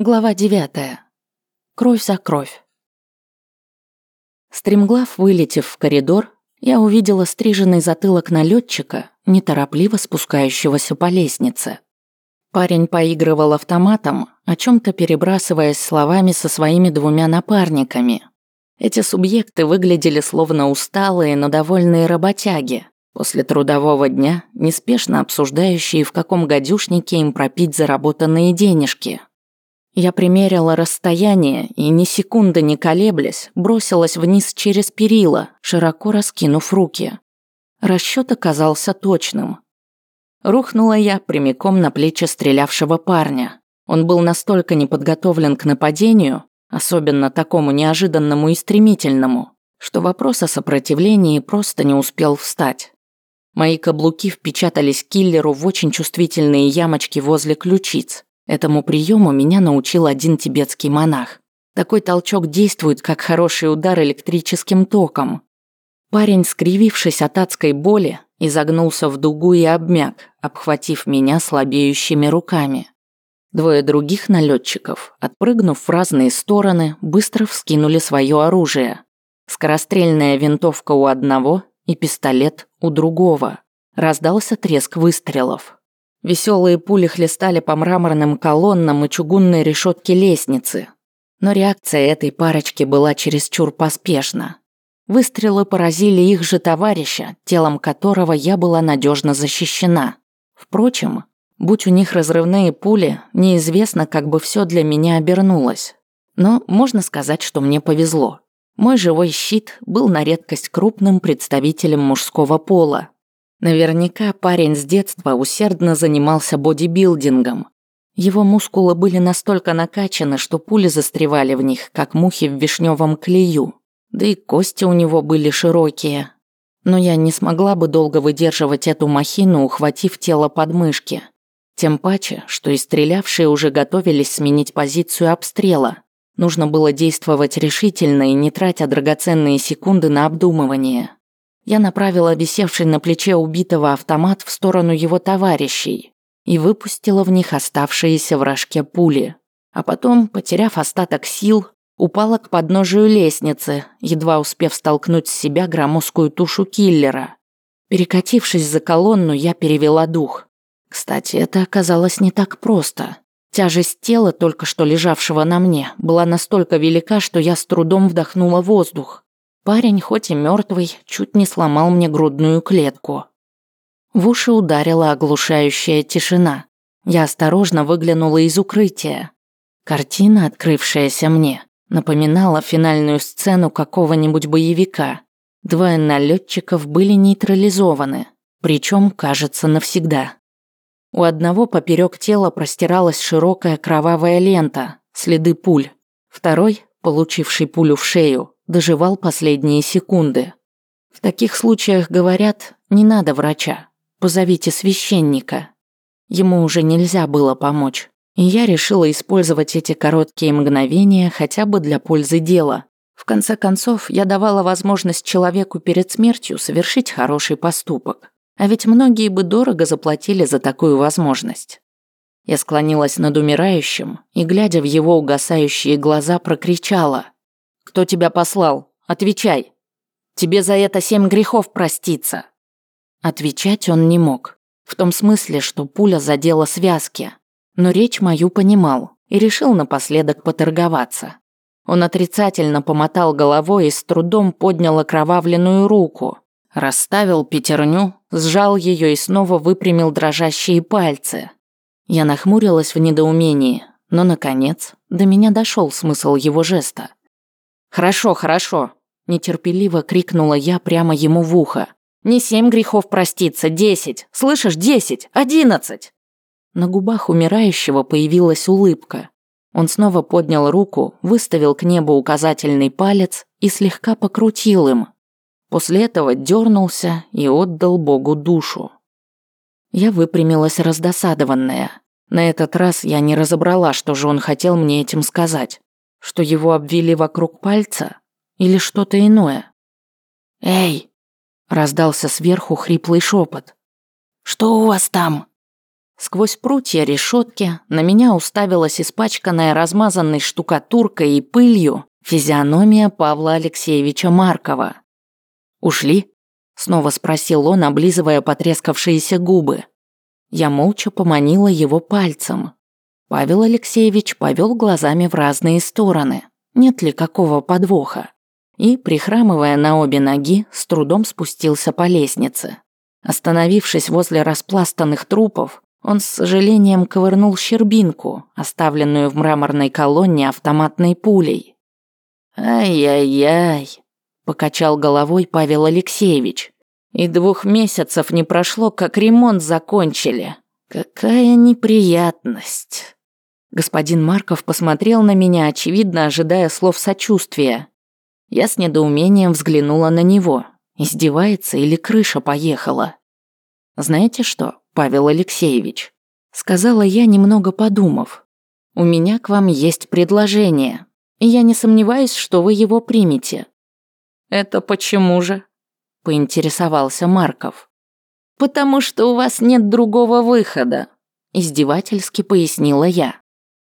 Глава 9. Кровь за кровь. Стремглав вылетев в коридор, я увидела стриженный затылок налетчика, неторопливо спускающегося по лестнице. Парень поигрывал автоматом, о чем то перебрасываясь словами со своими двумя напарниками. Эти субъекты выглядели словно усталые, но довольные работяги, после трудового дня, неспешно обсуждающие, в каком гадюшнике им пропить заработанные денежки – я примерила расстояние и, ни секунды не колеблясь, бросилась вниз через перила, широко раскинув руки. Расчет оказался точным. Рухнула я прямиком на плечи стрелявшего парня. Он был настолько неподготовлен к нападению, особенно такому неожиданному и стремительному, что вопрос о сопротивлении просто не успел встать. Мои каблуки впечатались киллеру в очень чувствительные ямочки возле ключиц. Этому приему меня научил один тибетский монах. Такой толчок действует, как хороший удар электрическим током. Парень, скривившись от адской боли, изогнулся в дугу и обмяк, обхватив меня слабеющими руками. Двое других налетчиков, отпрыгнув в разные стороны, быстро вскинули свое оружие. Скорострельная винтовка у одного и пистолет у другого. Раздался треск выстрелов. Веселые пули хлестали по мраморным колоннам и чугунной решетке лестницы. Но реакция этой парочки была чересчур поспешна. Выстрелы поразили их же товарища, телом которого я была надежно защищена. Впрочем, будь у них разрывные пули, неизвестно, как бы все для меня обернулось. Но можно сказать, что мне повезло. Мой живой щит был на редкость крупным представителем мужского пола, Наверняка парень с детства усердно занимался бодибилдингом. Его мускулы были настолько накачаны, что пули застревали в них, как мухи в вишневом клею. Да и кости у него были широкие. Но я не смогла бы долго выдерживать эту махину, ухватив тело под мышки. Тем паче, что и стрелявшие уже готовились сменить позицию обстрела. Нужно было действовать решительно и не тратя драгоценные секунды на обдумывание. Я направила висевший на плече убитого автомат в сторону его товарищей и выпустила в них оставшиеся в рожке пули. А потом, потеряв остаток сил, упала к подножию лестницы, едва успев столкнуть с себя громоздкую тушу киллера. Перекатившись за колонну, я перевела дух. Кстати, это оказалось не так просто. Тяжесть тела, только что лежавшего на мне, была настолько велика, что я с трудом вдохнула воздух. Парень, хоть и мертвый, чуть не сломал мне грудную клетку. В уши ударила оглушающая тишина. Я осторожно выглянула из укрытия. Картина, открывшаяся мне, напоминала финальную сцену какого-нибудь боевика. Двое налетчиков были нейтрализованы, причем, кажется, навсегда. У одного поперек тела простиралась широкая кровавая лента, следы пуль. Второй, получивший пулю в шею, доживал последние секунды. В таких случаях говорят, не надо врача, позовите священника. Ему уже нельзя было помочь. И я решила использовать эти короткие мгновения хотя бы для пользы дела. В конце концов, я давала возможность человеку перед смертью совершить хороший поступок. А ведь многие бы дорого заплатили за такую возможность. Я склонилась над умирающим и, глядя в его угасающие глаза, прокричала – кто тебя послал? Отвечай. Тебе за это семь грехов проститься. Отвечать он не мог. В том смысле, что пуля задела связки. Но речь мою понимал и решил напоследок поторговаться. Он отрицательно помотал головой и с трудом поднял окровавленную руку. Расставил пятерню, сжал ее и снова выпрямил дрожащие пальцы. Я нахмурилась в недоумении, но, наконец, до меня дошел смысл его жеста. «Хорошо, хорошо», – нетерпеливо крикнула я прямо ему в ухо. «Не семь грехов проститься, десять! Слышишь, десять! Одиннадцать!» На губах умирающего появилась улыбка. Он снова поднял руку, выставил к небу указательный палец и слегка покрутил им. После этого дернулся и отдал Богу душу. Я выпрямилась раздосадованная. На этот раз я не разобрала, что же он хотел мне этим сказать. Что его обвили вокруг пальца? Или что-то иное? «Эй!» – раздался сверху хриплый шепот. «Что у вас там?» Сквозь прутья решетки на меня уставилась испачканная размазанной штукатуркой и пылью физиономия Павла Алексеевича Маркова. «Ушли?» – снова спросил он, облизывая потрескавшиеся губы. Я молча поманила его пальцем. Павел Алексеевич повел глазами в разные стороны. Нет ли какого подвоха? И, прихрамывая на обе ноги, с трудом спустился по лестнице. Остановившись возле распластанных трупов, он с сожалением ковырнул щербинку, оставленную в мраморной колонне автоматной пулей. «Ай-яй-яй», – покачал головой Павел Алексеевич. «И двух месяцев не прошло, как ремонт закончили. Какая неприятность». Господин Марков посмотрел на меня, очевидно ожидая слов сочувствия. Я с недоумением взглянула на него. Издевается или крыша поехала? Знаете что, Павел Алексеевич? Сказала я, немного подумав. У меня к вам есть предложение, и я не сомневаюсь, что вы его примете. Это почему же? Поинтересовался Марков. Потому что у вас нет другого выхода, издевательски пояснила я.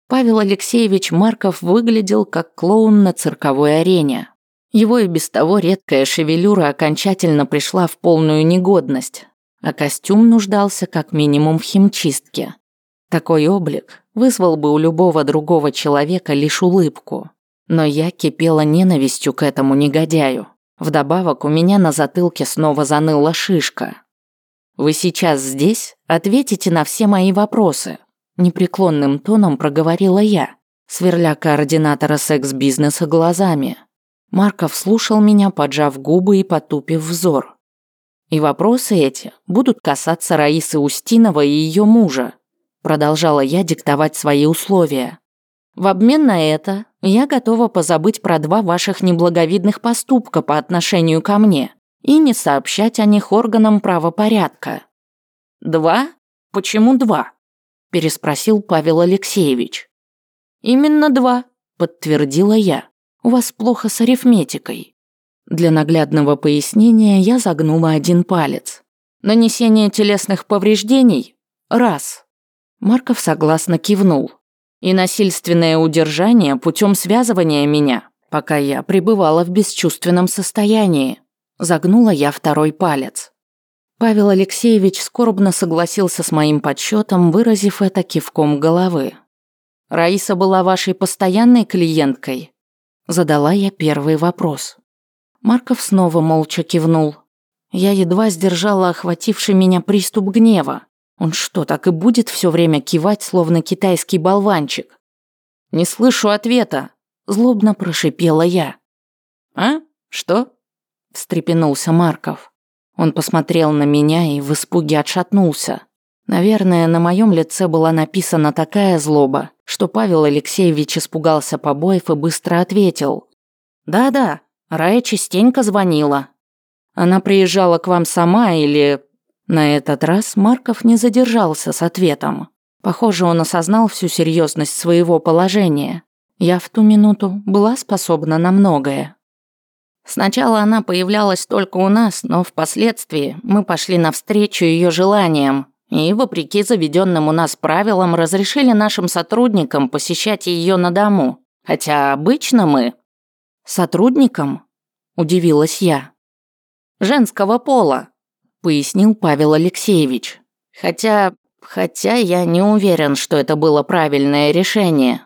Павел Алексеевич Марков выглядел как клоун на цирковой арене. Его и без того редкая шевелюра окончательно пришла в полную негодность, а костюм нуждался как минимум в химчистке. Такой облик вызвал бы у любого другого человека лишь улыбку. Но я кипела ненавистью к этому негодяю. Вдобавок у меня на затылке снова заныла шишка. «Вы сейчас здесь? Ответите на все мои вопросы», непреклонным тоном проговорила я, сверля координатора секс-бизнеса глазами. Марков слушал меня, поджав губы и потупив взор. И вопросы эти будут касаться Раисы Устинова и ее мужа. Продолжала я диктовать свои условия. В обмен на это я готова позабыть про два ваших неблаговидных поступка по отношению ко мне и не сообщать о них органам правопорядка. Два? Почему два? переспросил Павел Алексеевич. Именно два, подтвердила я. У вас плохо с арифметикой. Для наглядного пояснения я загнула один палец. Нанесение телесных повреждений – раз. Марков согласно кивнул. И насильственное удержание путем связывания меня, пока я пребывала в бесчувственном состоянии. Загнула я второй палец. Павел Алексеевич скорбно согласился с моим подсчетом, выразив это кивком головы. «Раиса была вашей постоянной клиенткой?» Задала я первый вопрос. Марков снова молча кивнул. Я едва сдержала охвативший меня приступ гнева. Он что, так и будет все время кивать, словно китайский болванчик? «Не слышу ответа», – злобно прошипела я. «А? Что?» – встрепенулся Марков. Он посмотрел на меня и в испуге отшатнулся. Наверное, на моем лице была написана такая злоба, что Павел Алексеевич испугался побоев и быстро ответил. «Да-да, Рая частенько звонила. Она приезжала к вам сама или...» На этот раз Марков не задержался с ответом. Похоже, он осознал всю серьезность своего положения. Я в ту минуту была способна на многое. Сначала она появлялась только у нас, но впоследствии мы пошли навстречу ее желаниям и, вопреки заведенным у нас правилам, разрешили нашим сотрудникам посещать ее на дому. Хотя обычно мы... Сотрудникам? Удивилась я. Женского пола, пояснил Павел Алексеевич. Хотя... Хотя я не уверен, что это было правильное решение.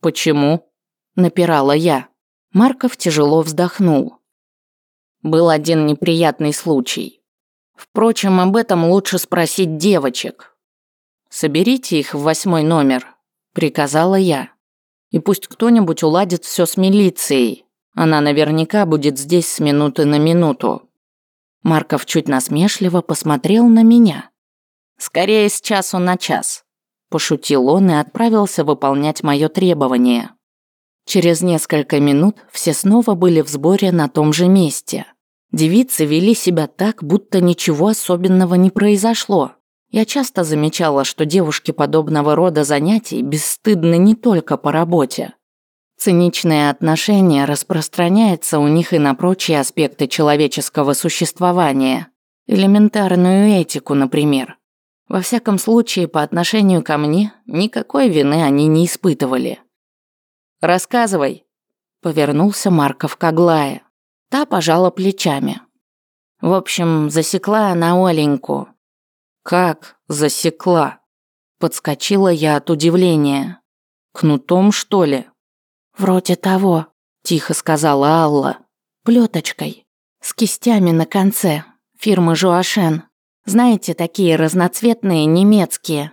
Почему? Напирала я. Марков тяжело вздохнул. Был один неприятный случай. Впрочем, об этом лучше спросить девочек. «Соберите их в восьмой номер», – приказала я. «И пусть кто-нибудь уладит все с милицией. Она наверняка будет здесь с минуты на минуту». Марков чуть насмешливо посмотрел на меня. «Скорее с часу на час», – пошутил он и отправился выполнять мое требование. Через несколько минут все снова были в сборе на том же месте. Девицы вели себя так, будто ничего особенного не произошло. Я часто замечала, что девушки подобного рода занятий бесстыдны не только по работе. Циничное отношение распространяется у них и на прочие аспекты человеческого существования. Элементарную этику, например. Во всяком случае, по отношению ко мне никакой вины они не испытывали. «Рассказывай», — повернулся Марков к Аглае. Та пожала плечами. В общем, засекла она Оленьку. «Как засекла?» Подскочила я от удивления. «Кнутом, что ли?» «Вроде того», – тихо сказала Алла. Плеточкой. С кистями на конце. Фирмы Жуашен. Знаете, такие разноцветные немецкие».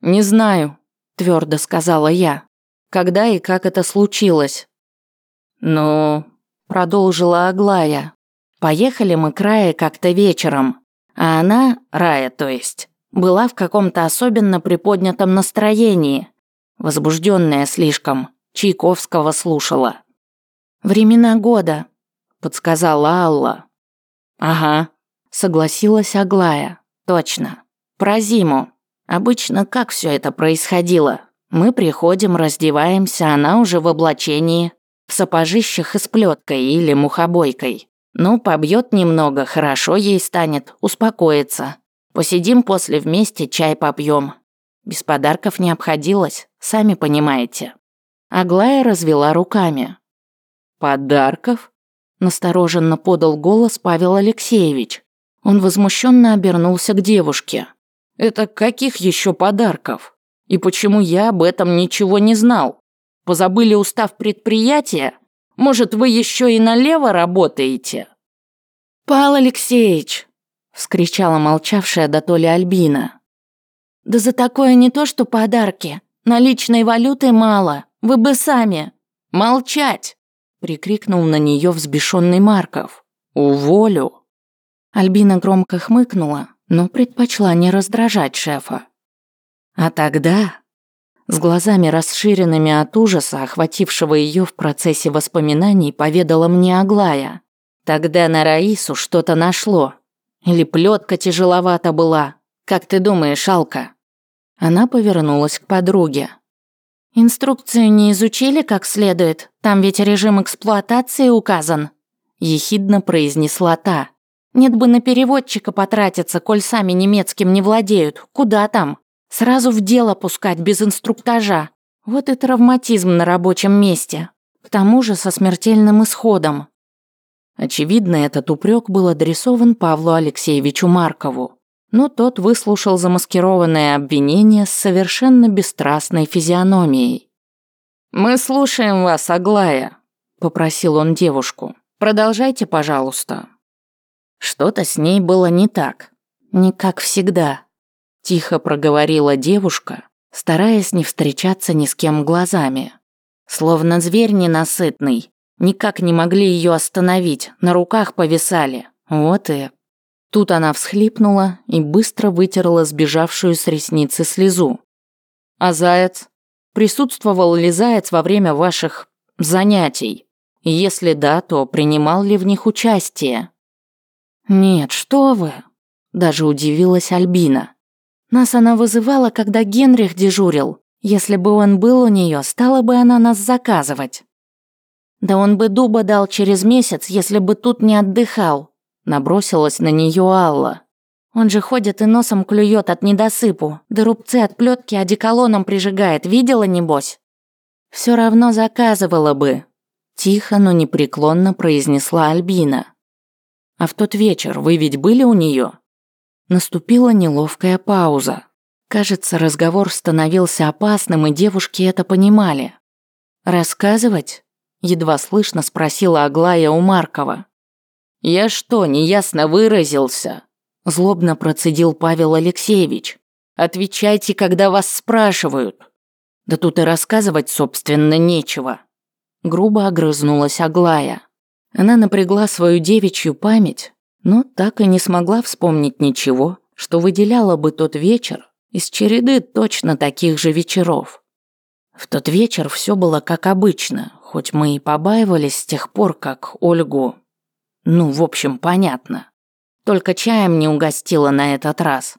«Не знаю», – твердо сказала я. «Когда и как это случилось?» «Ну...» – продолжила Аглая. «Поехали мы к Рае как-то вечером. А она, Рая то есть, была в каком-то особенно приподнятом настроении. Возбужденная слишком. Чайковского слушала. «Времена года», – подсказала Алла. «Ага», – согласилась Аглая. «Точно. Про зиму. Обычно как все это происходило? Мы приходим, раздеваемся, она уже в облачении, в сапожищах и с плеткой или мухобойкой. Ну, побьет немного, хорошо ей станет, успокоится. Посидим после вместе, чай попьем. Без подарков не обходилось, сами понимаете». Аглая развела руками. «Подарков?» – настороженно подал голос Павел Алексеевич. Он возмущенно обернулся к девушке. «Это каких еще подарков? И почему я об этом ничего не знал? Позабыли устав предприятия? Может, вы еще и налево работаете?» «Павел Алексеевич!» – вскричала молчавшая до то ли Альбина. «Да за такое не то что подарки. Наличной валюты мало. Вы бы сами. Молчать!» Прикрикнул на нее взбешенный Марков. «Уволю!» Альбина громко хмыкнула, но предпочла не раздражать шефа. А тогда, с глазами расширенными от ужаса, охватившего ее в процессе воспоминаний, поведала мне Аглая. Тогда на Раису что-то нашло. Или плетка тяжеловата была. Как ты думаешь, Алка? Она повернулась к подруге. «Инструкцию не изучили как следует, там ведь режим эксплуатации указан», – ехидно произнесла та. «Нет бы на переводчика потратиться, коль сами немецким не владеют. Куда там? Сразу в дело пускать без инструктажа. Вот и травматизм на рабочем месте. К тому же со смертельным исходом». Очевидно, этот упрек был адресован Павлу Алексеевичу Маркову но тот выслушал замаскированное обвинение с совершенно бесстрастной физиономией. «Мы слушаем вас, Аглая», – попросил он девушку. «Продолжайте, пожалуйста». Что-то с ней было не так. Не как всегда. Тихо проговорила девушка, стараясь не встречаться ни с кем глазами. Словно зверь ненасытный. Никак не могли ее остановить, на руках повисали. Вот и Тут она всхлипнула и быстро вытерла сбежавшую с ресницы слезу. «А заяц? Присутствовал ли заяц во время ваших занятий? Если да, то принимал ли в них участие?» «Нет, что вы!» – даже удивилась Альбина. «Нас она вызывала, когда Генрих дежурил. Если бы он был у нее, стала бы она нас заказывать». «Да он бы дуба дал через месяц, если бы тут не отдыхал. Набросилась на нее Алла. Он же ходит и носом клюет от недосыпу, да рубцы от плетки одеколоном прижигает, видела небось? Все равно заказывала бы. Тихо, но непреклонно произнесла Альбина. А в тот вечер вы ведь были у нее? Наступила неловкая пауза. Кажется, разговор становился опасным, и девушки это понимали. «Рассказывать?» – едва слышно спросила Аглая у Маркова. «Я что, неясно выразился?» Злобно процедил Павел Алексеевич. «Отвечайте, когда вас спрашивают». «Да тут и рассказывать, собственно, нечего». Грубо огрызнулась Аглая. Она напрягла свою девичью память, но так и не смогла вспомнить ничего, что выделяло бы тот вечер из череды точно таких же вечеров. В тот вечер все было как обычно, хоть мы и побаивались с тех пор, как Ольгу ну, в общем, понятно. Только чаем не угостила на этот раз.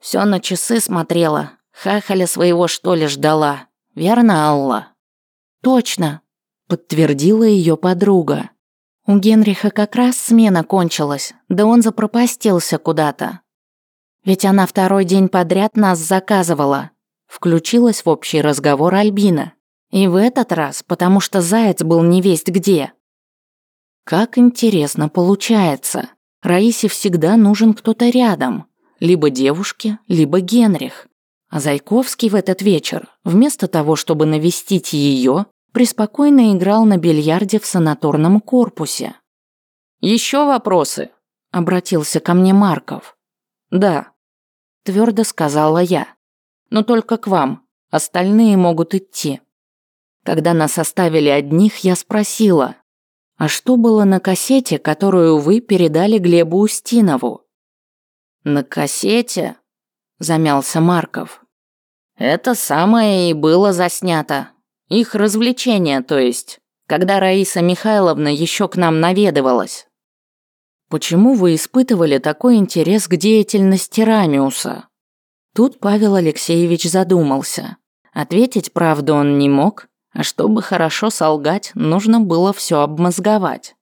Все на часы смотрела. Хахаля своего что ли ждала. Верно, Алла? Точно, подтвердила ее подруга. У Генриха как раз смена кончилась, да он запропастился куда-то. Ведь она второй день подряд нас заказывала. Включилась в общий разговор Альбина. И в этот раз, потому что заяц был невесть где. Как интересно получается. Раисе всегда нужен кто-то рядом. Либо девушке, либо Генрих. А Зайковский в этот вечер, вместо того, чтобы навестить ее, преспокойно играл на бильярде в санаторном корпусе. Еще вопросы?» – обратился ко мне Марков. «Да», – твердо сказала я. «Но только к вам. Остальные могут идти». Когда нас оставили одних, я спросила, «А что было на кассете, которую вы передали Глебу Устинову?» «На кассете?» – замялся Марков. «Это самое и было заснято. Их развлечение, то есть, когда Раиса Михайловна еще к нам наведывалась». «Почему вы испытывали такой интерес к деятельности Рамиуса?» Тут Павел Алексеевич задумался. Ответить правду он не мог, а чтобы хорошо солгать, нужно было все обмозговать.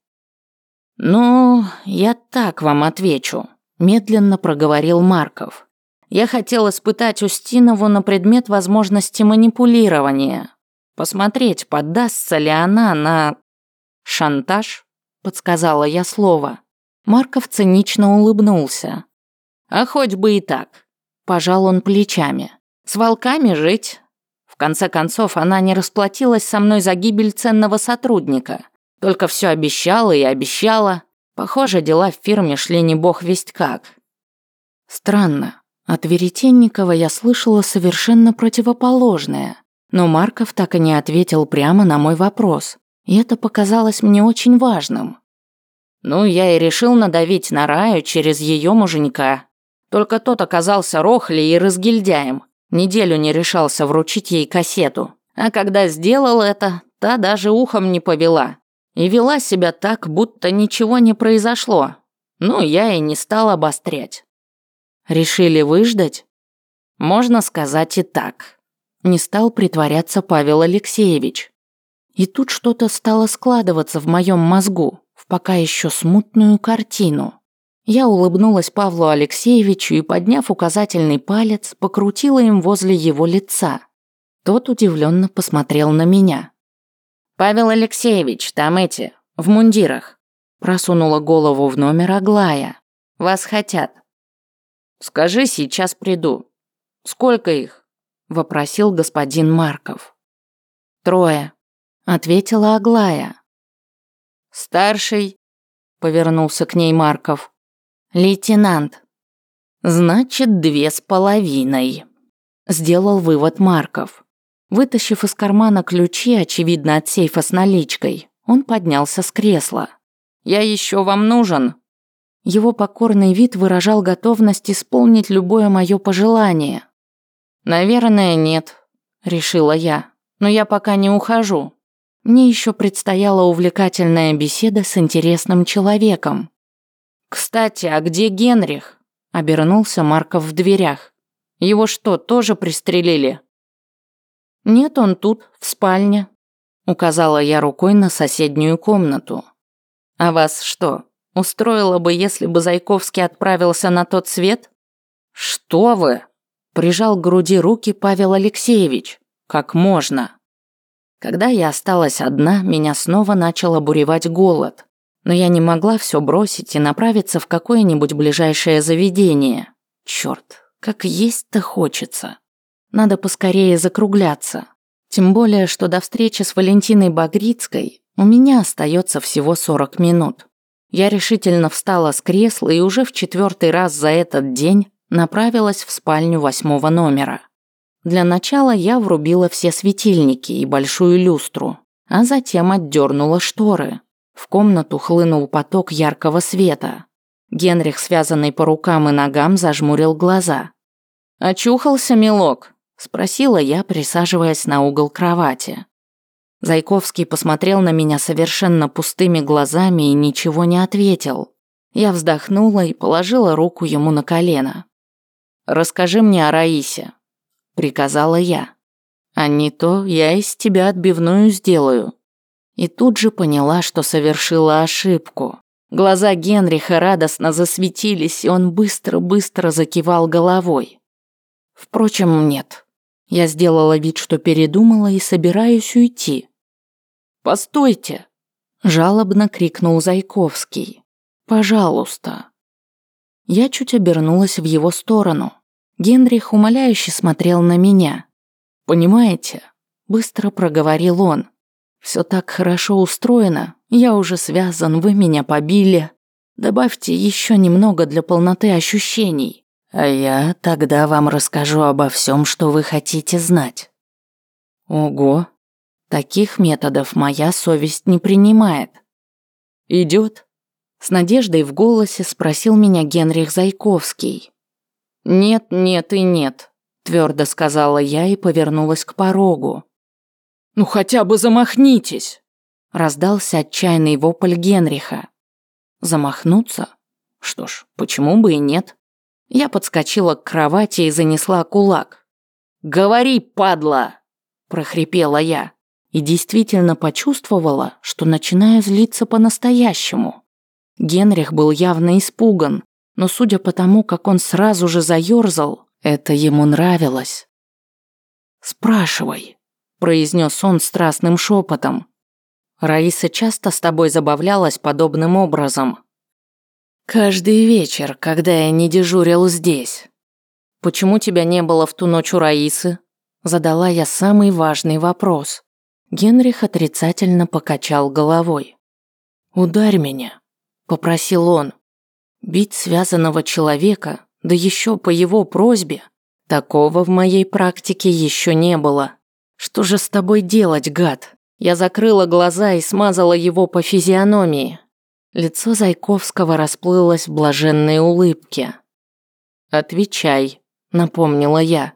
«Ну, я так вам отвечу», – медленно проговорил Марков. «Я хотел испытать Устинову на предмет возможности манипулирования. Посмотреть, поддастся ли она на... шантаж?» – подсказала я слово. Марков цинично улыбнулся. «А хоть бы и так», – пожал он плечами. «С волками жить, конце концов, она не расплатилась со мной за гибель ценного сотрудника. Только все обещала и обещала. Похоже, дела в фирме шли не бог весть как. Странно. От Веретенникова я слышала совершенно противоположное. Но Марков так и не ответил прямо на мой вопрос. И это показалось мне очень важным. Ну, я и решил надавить на Раю через ее муженька. Только тот оказался рохли и разгильдяем. Неделю не решался вручить ей кассету. А когда сделал это, та даже ухом не повела. И вела себя так, будто ничего не произошло. Ну, я и не стал обострять. Решили выждать? Можно сказать и так. Не стал притворяться Павел Алексеевич. И тут что-то стало складываться в моем мозгу, в пока еще смутную картину. Я улыбнулась Павлу Алексеевичу и, подняв указательный палец, покрутила им возле его лица. Тот удивленно посмотрел на меня. «Павел Алексеевич, там эти, в мундирах», просунула голову в номер Аглая. «Вас хотят». «Скажи, сейчас приду». «Сколько их?» вопросил господин Марков. «Трое», ответила Аглая. «Старший», повернулся к ней Марков. «Лейтенант». «Значит, две с половиной», – сделал вывод Марков. Вытащив из кармана ключи, очевидно, от сейфа с наличкой, он поднялся с кресла. «Я еще вам нужен?» Его покорный вид выражал готовность исполнить любое мое пожелание. «Наверное, нет», – решила я. «Но я пока не ухожу. Мне еще предстояла увлекательная беседа с интересным человеком. «Кстати, а где Генрих?» – обернулся Марков в дверях. «Его что, тоже пристрелили?» «Нет, он тут, в спальне», – указала я рукой на соседнюю комнату. «А вас что, устроило бы, если бы Зайковский отправился на тот свет?» «Что вы?» – прижал к груди руки Павел Алексеевич. «Как можно?» Когда я осталась одна, меня снова начал обуревать голод. Но я не могла все бросить и направиться в какое-нибудь ближайшее заведение. Черт, как есть-то хочется. Надо поскорее закругляться. Тем более, что до встречи с Валентиной Багрицкой у меня остается всего 40 минут. Я решительно встала с кресла и уже в четвертый раз за этот день направилась в спальню восьмого номера. Для начала я врубила все светильники и большую люстру, а затем отдернула шторы. В комнату хлынул поток яркого света. Генрих, связанный по рукам и ногам, зажмурил глаза. «Очухался, милок?» – спросила я, присаживаясь на угол кровати. Зайковский посмотрел на меня совершенно пустыми глазами и ничего не ответил. Я вздохнула и положила руку ему на колено. «Расскажи мне о Раисе», – приказала я. «А не то я из тебя отбивную сделаю». И тут же поняла, что совершила ошибку. Глаза Генриха радостно засветились, и он быстро-быстро закивал головой. Впрочем, нет. Я сделала вид, что передумала и собираюсь уйти. «Постойте!» – жалобно крикнул Зайковский. «Пожалуйста!» Я чуть обернулась в его сторону. Генрих умоляюще смотрел на меня. «Понимаете?» – быстро проговорил он. «Все так хорошо устроено, я уже связан, вы меня побили. Добавьте еще немного для полноты ощущений, а я тогда вам расскажу обо всем, что вы хотите знать». Ого, таких методов моя совесть не принимает. Идет? С надеждой в голосе спросил меня Генрих Зайковский. «Нет, нет и нет», – твердо сказала я и повернулась к порогу. «Ну хотя бы замахнитесь!» – раздался отчаянный вопль Генриха. «Замахнуться? Что ж, почему бы и нет?» Я подскочила к кровати и занесла кулак. «Говори, падла!» – прохрипела я. И действительно почувствовала, что начинаю злиться по-настоящему. Генрих был явно испуган, но судя по тому, как он сразу же заёрзал, это ему нравилось. «Спрашивай», – произнес он страстным шепотом. «Раиса часто с тобой забавлялась подобным образом?» «Каждый вечер, когда я не дежурил здесь». «Почему тебя не было в ту ночь у Раисы?» Задала я самый важный вопрос. Генрих отрицательно покачал головой. «Ударь меня», попросил он. Бить связанного человека, да еще по его просьбе, такого в моей практике еще не было. Что же с тобой делать, гад? Я закрыла глаза и смазала его по физиономии. Лицо Зайковского расплылось в блаженной улыбке. «Отвечай», — напомнила я.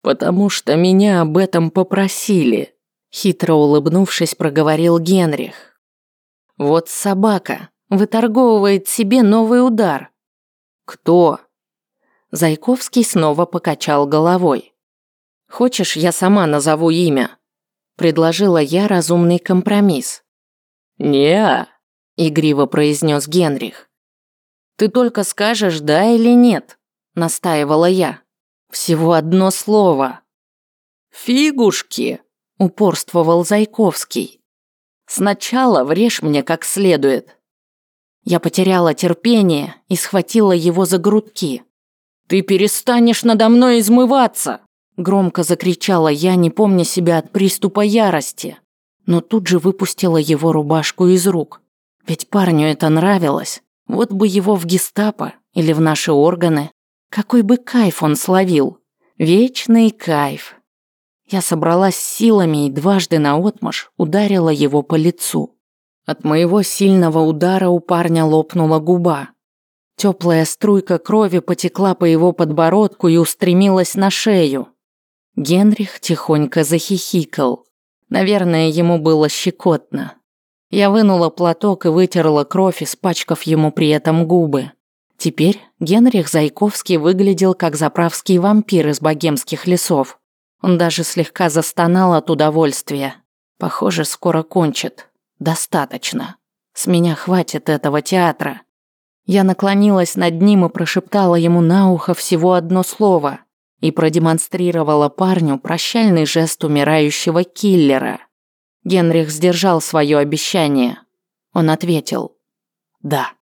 «Потому что меня об этом попросили», — хитро улыбнувшись, проговорил Генрих. «Вот собака, Выторговывает себе новый удар. Кто? Зайковский снова покачал головой. Хочешь, я сама назову имя? Предложила я разумный компромисс. не игриво произнес Генрих. Ты только скажешь да или нет, настаивала я. Всего одно слово. Фигушки, упорствовал Зайковский. Сначала врежь мне как следует. Я потеряла терпение и схватила его за грудки. «Ты перестанешь надо мной измываться!» Громко закричала я, не помня себя от приступа ярости. Но тут же выпустила его рубашку из рук. Ведь парню это нравилось. Вот бы его в гестапо или в наши органы. Какой бы кайф он словил. Вечный кайф. Я собралась силами и дважды наотмашь ударила его по лицу. От моего сильного удара у парня лопнула губа. Теплая струйка крови потекла по его подбородку и устремилась на шею. Генрих тихонько захихикал. Наверное, ему было щекотно. Я вынула платок и вытерла кровь, испачкав ему при этом губы. Теперь Генрих Зайковский выглядел как заправский вампир из богемских лесов. Он даже слегка застонал от удовольствия. Похоже, скоро кончит. Достаточно. С меня хватит этого театра. Я наклонилась над ним и прошептала ему на ухо всего одно слово и продемонстрировала парню прощальный жест умирающего киллера. Генрих сдержал свое обещание. Он ответил «Да».